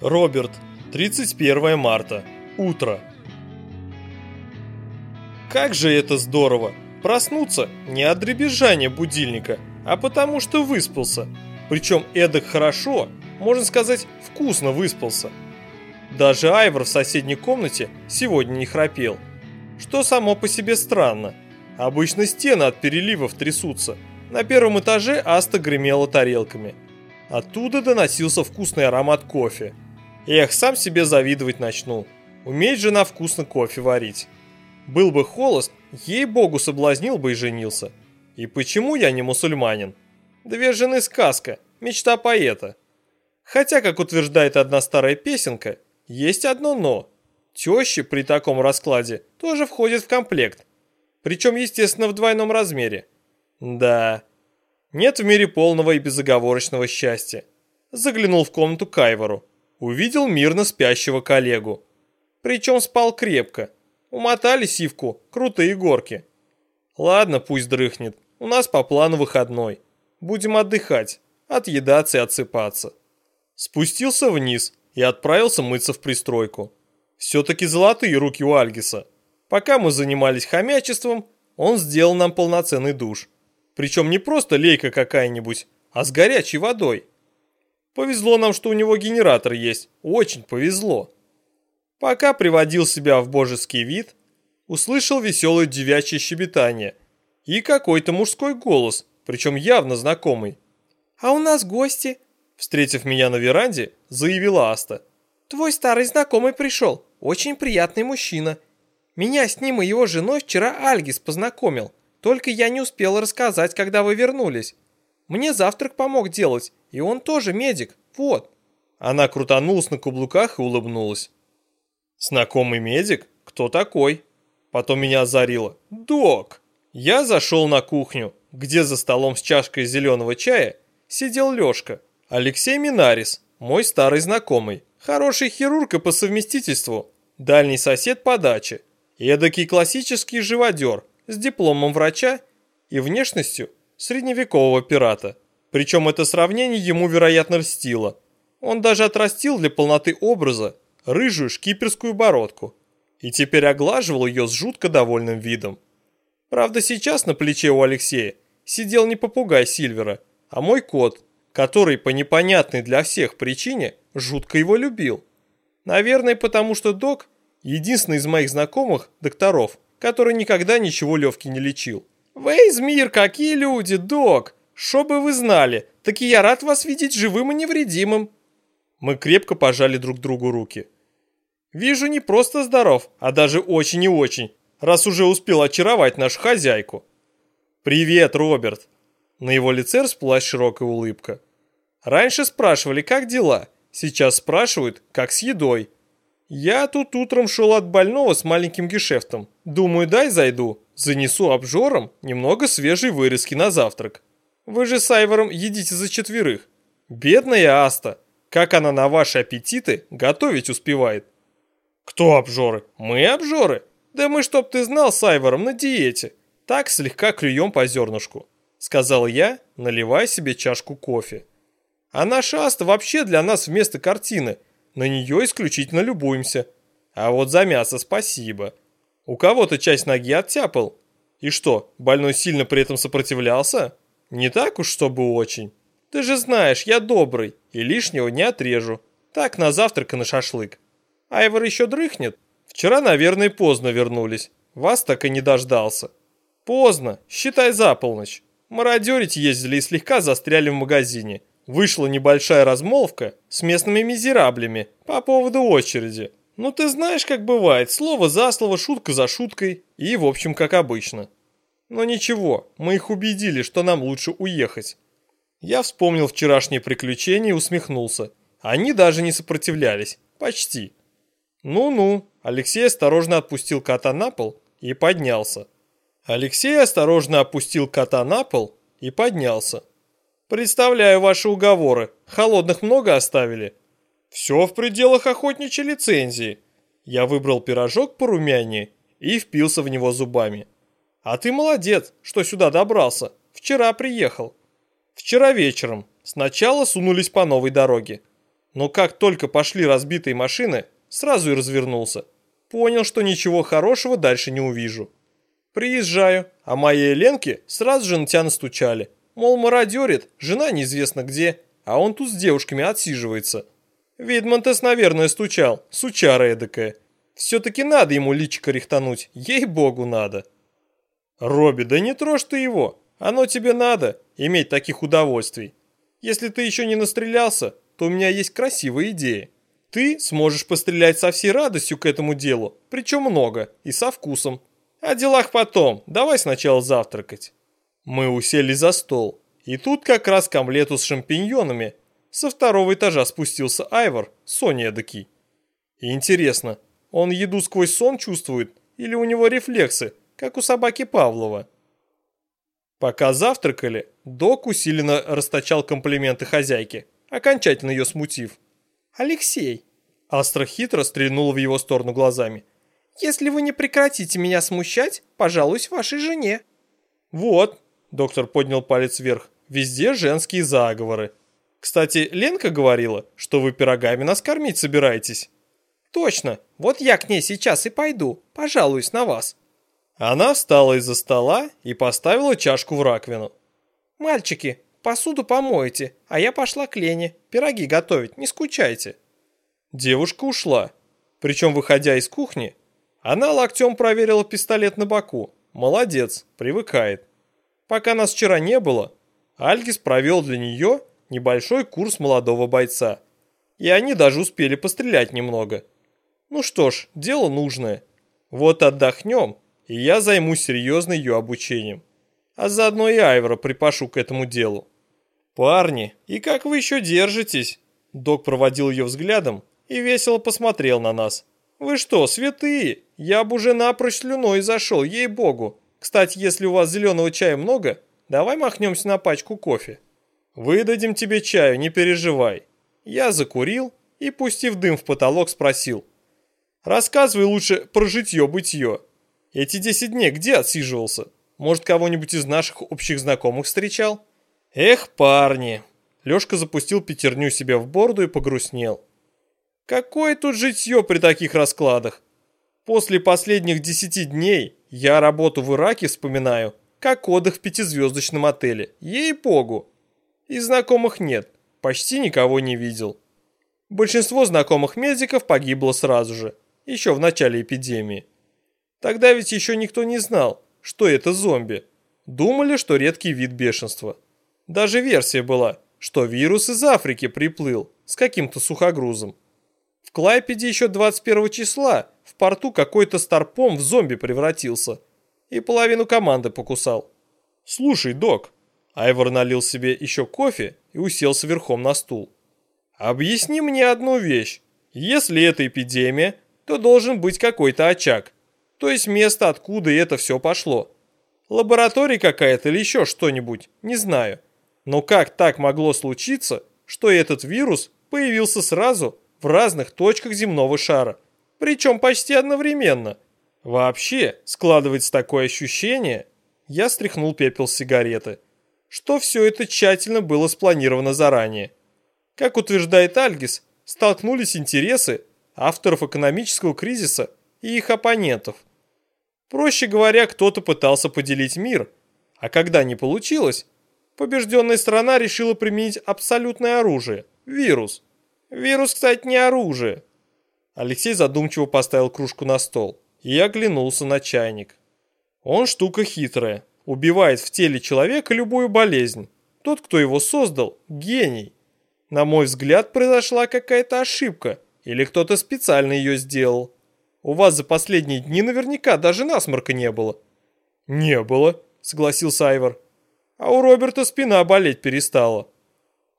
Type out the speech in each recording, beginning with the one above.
Роберт, 31 марта, утро. Как же это здорово! Проснуться не от дребезжания будильника, а потому что выспался. Причем эдак хорошо, можно сказать, вкусно выспался. Даже Айвор в соседней комнате сегодня не храпел. Что само по себе странно. Обычно стены от переливов трясутся. На первом этаже Аста гремела тарелками. Оттуда доносился вкусный аромат кофе. Эх, сам себе завидовать начну. Умеет жена вкусно кофе варить. Был бы холост, ей-богу соблазнил бы и женился. И почему я не мусульманин? Две жены сказка, мечта поэта. Хотя, как утверждает одна старая песенка, есть одно «но». Теща при таком раскладе тоже входит в комплект. Причем, естественно, в двойном размере. Да, нет в мире полного и безоговорочного счастья. Заглянул в комнату к Айвору увидел мирно спящего коллегу. Причем спал крепко. Умотали сивку, крутые горки. Ладно, пусть дрыхнет. У нас по плану выходной. Будем отдыхать, отъедаться и отсыпаться. Спустился вниз и отправился мыться в пристройку. Все-таки золотые руки у Альгиса. Пока мы занимались хомячеством, он сделал нам полноценный душ. Причем не просто лейка какая-нибудь, а с горячей водой. Повезло нам, что у него генератор есть. Очень повезло. Пока приводил себя в божеский вид, услышал веселое девячье щебетание и какой-то мужской голос, причем явно знакомый. «А у нас гости», — встретив меня на веранде, заявила Аста. «Твой старый знакомый пришел, очень приятный мужчина. Меня с ним и его женой вчера Альгис познакомил, только я не успела рассказать, когда вы вернулись. Мне завтрак помог делать, и он тоже медик, вот». Она крутанулась на каблуках и улыбнулась. «Знакомый медик? Кто такой?» Потом меня озарило. «Док!» Я зашел на кухню, где за столом с чашкой зеленого чая сидел Лешка. Алексей Минарис, мой старый знакомый. Хороший хирург и по совместительству. Дальний сосед по даче. Эдакий классический живодер с дипломом врача и внешностью средневекового пирата. Причем это сравнение ему, вероятно, льстило. Он даже отрастил для полноты образа рыжую шкиперскую бородку и теперь оглаживал ее с жутко довольным видом. Правда, сейчас на плече у Алексея сидел не попугай Сильвера, а мой кот, который по непонятной для всех причине жутко его любил. Наверное, потому что док – единственный из моих знакомых докторов, который никогда ничего Левки не лечил. «Вейз мир, какие люди, док! Шо бы вы знали, так и я рад вас видеть живым и невредимым!» Мы крепко пожали друг другу руки. «Вижу, не просто здоров, а даже очень и очень, раз уже успел очаровать нашу хозяйку». «Привет, Роберт!» На его лице расплылась широкая улыбка. «Раньше спрашивали, как дела, сейчас спрашивают, как с едой. Я тут утром шел от больного с маленьким гешефтом. Думаю, дай зайду, занесу обжорам немного свежей вырезки на завтрак». Вы же с Айвором едите за четверых. Бедная Аста, как она на ваши аппетиты готовить успевает? Кто обжоры? Мы обжоры? Да мы, чтоб ты знал, с Айвором на диете. Так слегка клюем по зернышку. Сказал я, наливая себе чашку кофе. А наша Аста вообще для нас вместо картины. На нее исключительно любуемся. А вот за мясо спасибо. У кого-то часть ноги оттяпал. И что, больной сильно при этом сопротивлялся? Не так уж, чтобы очень. Ты же знаешь, я добрый и лишнего не отрежу. Так, на завтрак и на шашлык. Айвор еще дрыхнет? Вчера, наверное, поздно вернулись. Вас так и не дождался. Поздно, считай за полночь. Мародерить ездили и слегка застряли в магазине. Вышла небольшая размолвка с местными мизераблями по поводу очереди. Ну ты знаешь, как бывает, слово за слово, шутка за шуткой и в общем как обычно. Но ничего, мы их убедили, что нам лучше уехать. Я вспомнил вчерашние приключения и усмехнулся. Они даже не сопротивлялись. Почти. Ну-ну, Алексей осторожно отпустил кота на пол и поднялся. Алексей осторожно опустил кота на пол и поднялся. Представляю ваши уговоры. Холодных много оставили? Все в пределах охотничьей лицензии. Я выбрал пирожок порумянее и впился в него зубами. А ты молодец, что сюда добрался. Вчера приехал. Вчера вечером. Сначала сунулись по новой дороге. Но как только пошли разбитые машины, сразу и развернулся. Понял, что ничего хорошего дальше не увижу. Приезжаю, а моей Ленке сразу же на тебя настучали. Мол, мародерит, жена неизвестно где, а он тут с девушками отсиживается. Видмонтес, наверное, стучал, сучара эдакая. Все-таки надо ему личико рихтануть, ей-богу надо. Робби, да не трожь ты его, оно тебе надо, иметь таких удовольствий. Если ты еще не настрелялся, то у меня есть красивая идея. Ты сможешь пострелять со всей радостью к этому делу, причем много и со вкусом. О делах потом, давай сначала завтракать. Мы усели за стол, и тут как раз к омлету с шампиньонами со второго этажа спустился Айвор, Соня эдакий. Интересно, он еду сквозь сон чувствует или у него рефлексы, как у собаки Павлова? Пока завтракали, док усиленно расточал комплименты хозяйке, окончательно ее смутив. «Алексей!» Астра хитро стрельнула в его сторону глазами. «Если вы не прекратите меня смущать, пожалуюсь вашей жене». «Вот», — доктор поднял палец вверх, — «везде женские заговоры. Кстати, Ленка говорила, что вы пирогами нас кормить собираетесь». «Точно, вот я к ней сейчас и пойду, пожалуюсь на вас». Она встала из-за стола и поставила чашку в раковину. «Мальчики, посуду помоете, а я пошла к Лене, пироги готовить, не скучайте». Девушка ушла. Причем, выходя из кухни, она локтем проверила пистолет на боку. Молодец, привыкает. Пока нас вчера не было, Альгис провел для нее небольшой курс молодого бойца. И они даже успели пострелять немного. Ну что ж, дело нужное. Вот отдохнем, и я займусь серьезно ее обучением. А заодно и Айвора припашу к этому делу. «Парни, и как вы еще держитесь?» Док проводил ее взглядом и весело посмотрел на нас. «Вы что, святые? Я бы уже напрочь слюной зашел, ей-богу. Кстати, если у вас зеленого чая много, давай махнемся на пачку кофе». «Выдадим тебе чаю, не переживай». Я закурил и, пустив дым в потолок, спросил. «Рассказывай лучше про житье-бытье. Эти десять дней где отсиживался? Может, кого-нибудь из наших общих знакомых встречал?» «Эх, парни!» Лёшка запустил пятерню себе в бороду и погрустнел. «Какое тут житье при таких раскладах? После последних десяти дней я работу в Ираке вспоминаю, как отдых в пятизвездочном отеле. Ей-богу! И знакомых нет, почти никого не видел. Большинство знакомых медиков погибло сразу же, еще в начале эпидемии. Тогда ведь еще никто не знал, что это зомби. Думали, что редкий вид бешенства. Даже версия была, что вирус из Африки приплыл с каким-то сухогрузом. В Клайпеде еще 21 числа в порту какой-то старпом в зомби превратился и половину команды покусал. «Слушай, док», Айвор налил себе еще кофе и уселся верхом на стул. «Объясни мне одну вещь. Если это эпидемия, то должен быть какой-то очаг. То есть место, откуда это все пошло. Лаборатория какая-то или еще что-нибудь, не знаю. Но как так могло случиться, что этот вирус появился сразу в разных точках земного шара? Причем почти одновременно. Вообще, складывается такое ощущение, я стряхнул пепел с сигареты – что все это тщательно было спланировано заранее. Как утверждает Альгис, столкнулись интересы авторов экономического кризиса и их оппонентов. Проще говоря, кто-то пытался поделить мир, а когда не получилось, побежденная страна решила применить абсолютное оружие – вирус. Вирус, кстати, не оружие. Алексей задумчиво поставил кружку на стол и оглянулся на чайник. Он штука хитрая, убивает в теле человека любую болезнь. Тот, кто его создал, гений. На мой взгляд, произошла какая-то ошибка, или кто-то специально ее сделал. У вас за последние дни наверняка даже насморка не было. Не было, согласился Айвор. А у Роберта спина болеть перестала.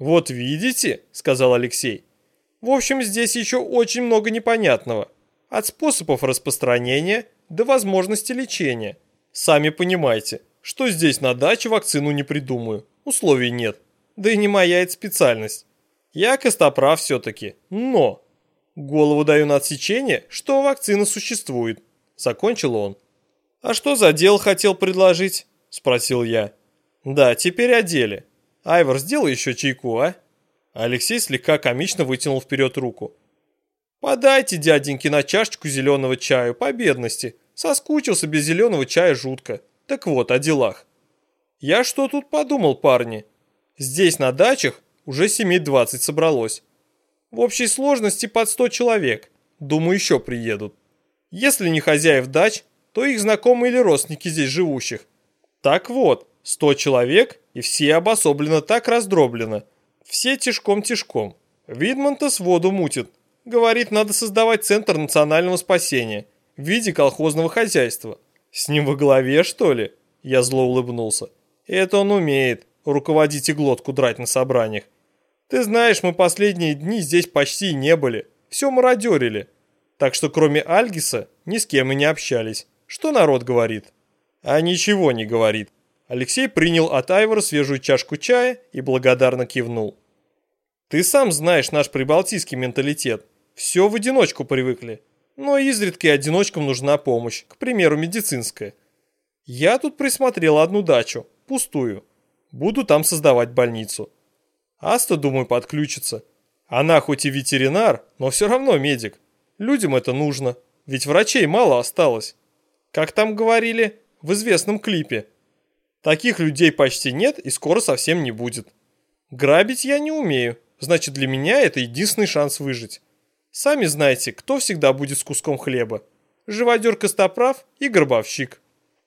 Вот видите, сказал Алексей. В общем, здесь еще очень много непонятного. От способов распространения до возможности лечения. Сами понимаете, что здесь на даче вакцину не придумаю. Условий нет. Да и не моя это специальность. Я костоправ все-таки. Но! Голову даю на отсечение, что вакцина существует. Закончил он. А что за дело хотел предложить? Спросил я. Да, теперь о деле. Айвор, сделай еще чайку, а? Алексей слегка комично вытянул вперед руку. «Подайте, дяденьки, на чашечку зеленого чаю, по бедности. Соскучился без зеленого чая жутко. Так вот, о делах. Я что тут подумал, парни? Здесь на дачах уже семей двадцать собралось. В общей сложности под сто человек. Думаю, еще приедут. Если не хозяев дач, то их знакомые или родственники здесь живущих. Так вот, сто человек, и все обособленно так раздроблено. Все тишком-тишком. Видман-то с воду мутит. Говорит, надо создавать Центр национального спасения в виде колхозного хозяйства. С ним во главе, что ли? Я зло улыбнулся. Это он умеет, руководить и глотку драть на собраниях. Ты знаешь, мы последние дни здесь почти не были. Все мародерили. Так что кроме Альгиса ни с кем и не общались. Что народ говорит? А ничего не говорит. Алексей принял от Айвора свежую чашку чая и благодарно кивнул. Ты сам знаешь наш прибалтийский менталитет. Все в одиночку привыкли. Но изредка и одиночкам нужна помощь, к примеру, медицинская. Я тут присмотрел одну дачу, пустую. Буду там создавать больницу. Аста, думаю, подключится. Она хоть и ветеринар, но все равно медик. Людям это нужно, ведь врачей мало осталось. Как там говорили в известном клипе. Таких людей почти нет и скоро совсем не будет. Грабить я не умею, значит для меня это единственный шанс выжить. Сами знаете, кто всегда будет с куском хлеба. Живодер Костоправ и гробовщик.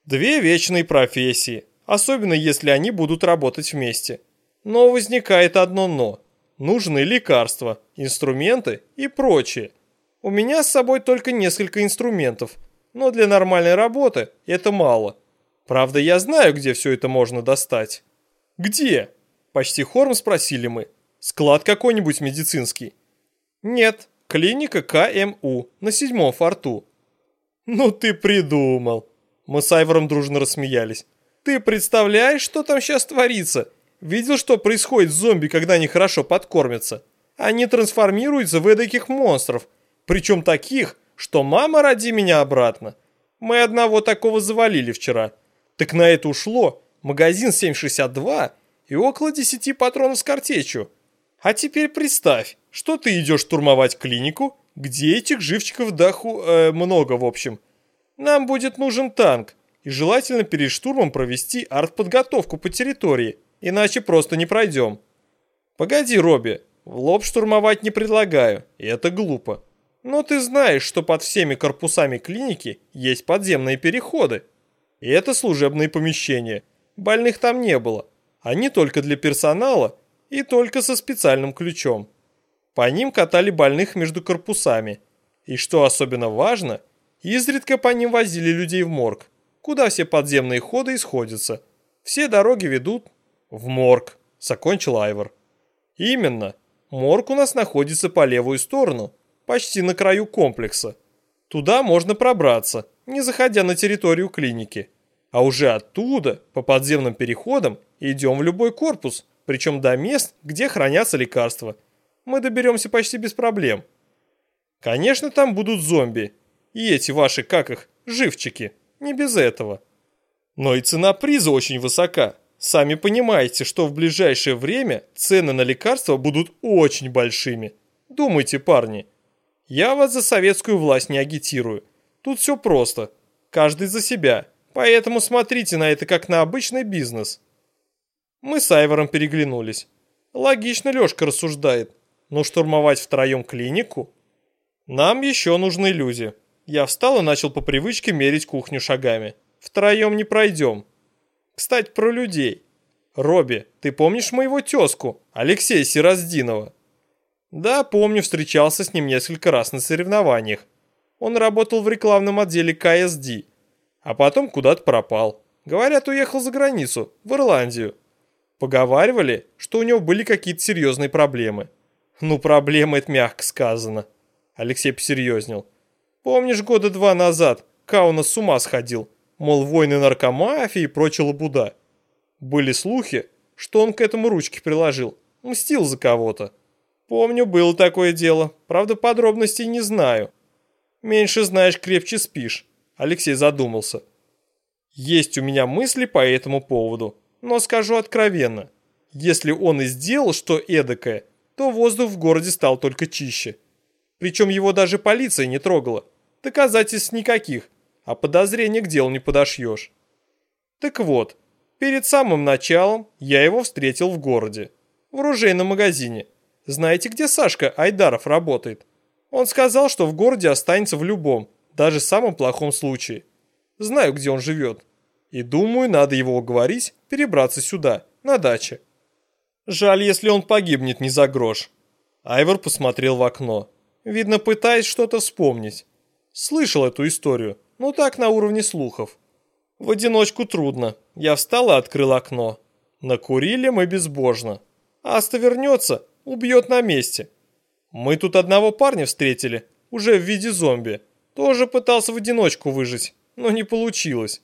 Две вечные профессии, особенно если они будут работать вместе. Но возникает одно «но». Нужны лекарства, инструменты и прочее. У меня с собой только несколько инструментов, но для нормальной работы это мало. Правда, я знаю, где все это можно достать. Где? Почти хором спросили мы. Склад какой-нибудь медицинский? Нет, клиника КМУ на седьмом форту. Ну ты придумал. Мы с Айвором дружно рассмеялись. Ты представляешь, что там сейчас творится? Видел, что происходит с зомби, когда они хорошо подкормятся? Они трансформируются в эдаких монстров, причем таких, что мама роди меня обратно. Мы одного такого завалили вчера. Так на это ушло магазин 7,62 и около 10 патронов с картечью. А теперь представь, что ты идешь штурмовать клинику, где этих живчиков даху э, много в общем. Нам будет нужен танк, и желательно перед штурмом провести артподготовку по территории – иначе просто не пройдем. Погоди, Робби, в лоб штурмовать не предлагаю, и это глупо. Но ты знаешь, что под всеми корпусами клиники есть подземные переходы. И это служебные помещения. Больных там не было. Они только для персонала и только со специальным ключом. По ним катали больных между корпусами. И что особенно важно, изредка по ним возили людей в морг, куда все подземные ходы исходятся. Все дороги ведут «В морг», — закончил Айвор. «Именно. Морг у нас находится по левую сторону, почти на краю комплекса. Туда можно пробраться, не заходя на территорию клиники. А уже оттуда, по подземным переходам, идем в любой корпус, причем до мест, где хранятся лекарства. Мы доберемся почти без проблем. Конечно, там будут зомби. И эти ваши, как их, живчики. Не без этого. Но и цена приза очень высока. Сами понимаете, что в ближайшее время цены на лекарства будут очень большими. Думайте, парни. Я вас за советскую власть не агитирую. Тут все просто. Каждый за себя. Поэтому смотрите на это как на обычный бизнес. Мы с Айвором переглянулись. Логично Лешка рассуждает. Но штурмовать втроем клинику? Нам еще нужны люди. Я встал и начал по привычке мерить кухню шагами. Втроем не пройдем. Кстати, про людей. Робби, ты помнишь моего тезку, Алексея Сираздинова? Да, помню, встречался с ним несколько раз на соревнованиях. Он работал в рекламном отделе КСД, а потом куда-то пропал. Говорят, уехал за границу, в Ирландию. Поговаривали, что у него были какие-то серьезные проблемы. Ну, проблемы это мягко сказано. Алексей посерьезнел. Помнишь, года два назад Кауна с ума сходил, мол, войны наркомафии и прочая лабуда. Были слухи, что он к этому ручки приложил, мстил за кого-то. Помню, было такое дело, правда подробностей не знаю. Меньше знаешь, крепче спишь, Алексей задумался. Есть у меня мысли по этому поводу, но скажу откровенно. Если он и сделал что эдакое, то воздух в городе стал только чище. Причем его даже полиция не трогала. Доказательств никаких, а подозрения к делу не подошьешь. Так вот, перед самым началом я его встретил в городе. В оружейном магазине. Знаете, где Сашка Айдаров работает? Он сказал, что в городе останется в любом, даже самом плохом случае. Знаю, где он живет. И думаю, надо его уговорить перебраться сюда, на даче. Жаль, если он погибнет не за грош. Айвор посмотрел в окно. Видно, пытаясь что-то вспомнить. Слышал эту историю, но так на уровне слухов. В одиночку трудно. Я встал и открыл окно. Накурили мы безбожно. Аста вернется, убьет на месте. Мы тут одного парня встретили, уже в виде зомби. Тоже пытался в одиночку выжить, но не получилось.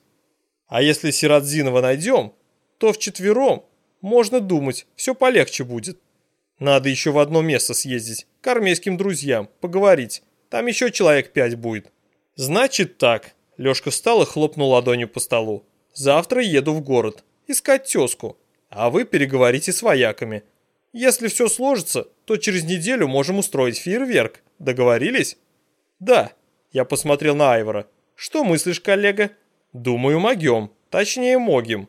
А если Сирадзинова найдем, то вчетвером, можно думать, все полегче будет. Надо еще в одно место съездить, к армейским друзьям, поговорить. Там еще человек пять будет. Значит так. Лешка встал и хлопнул ладонью по столу. Завтра еду в город, искать тезку. А вы переговорите с вояками. Если все сложится, то через неделю можем устроить фейерверк. Договорились? Да. Я посмотрел на Айвора. Что мыслишь, коллега? Думаю, могем. Точнее, могим.